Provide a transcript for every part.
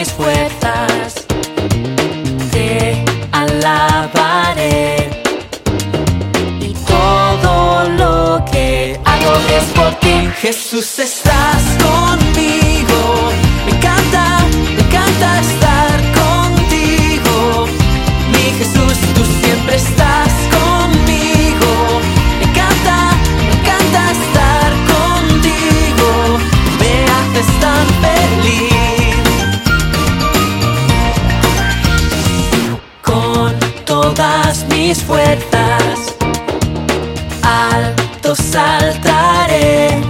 mis fuerzas, te alabaré. Y todo lo que hago es por ti. Jesús, estás conmigo. Mis fuerzas, alto saltaré.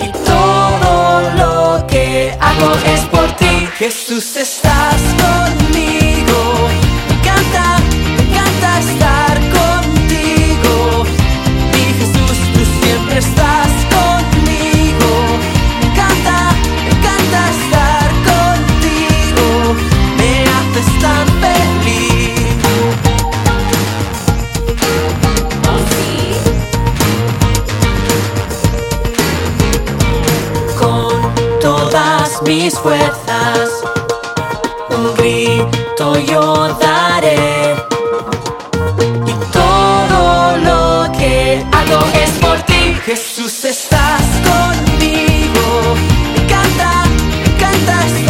Y todo lo que hago es por ti. Jesús, estás mis fuerzas. Un grito yo daré. Y todo lo que hago es por ti. Jesús, estás conmigo. Me encanta, me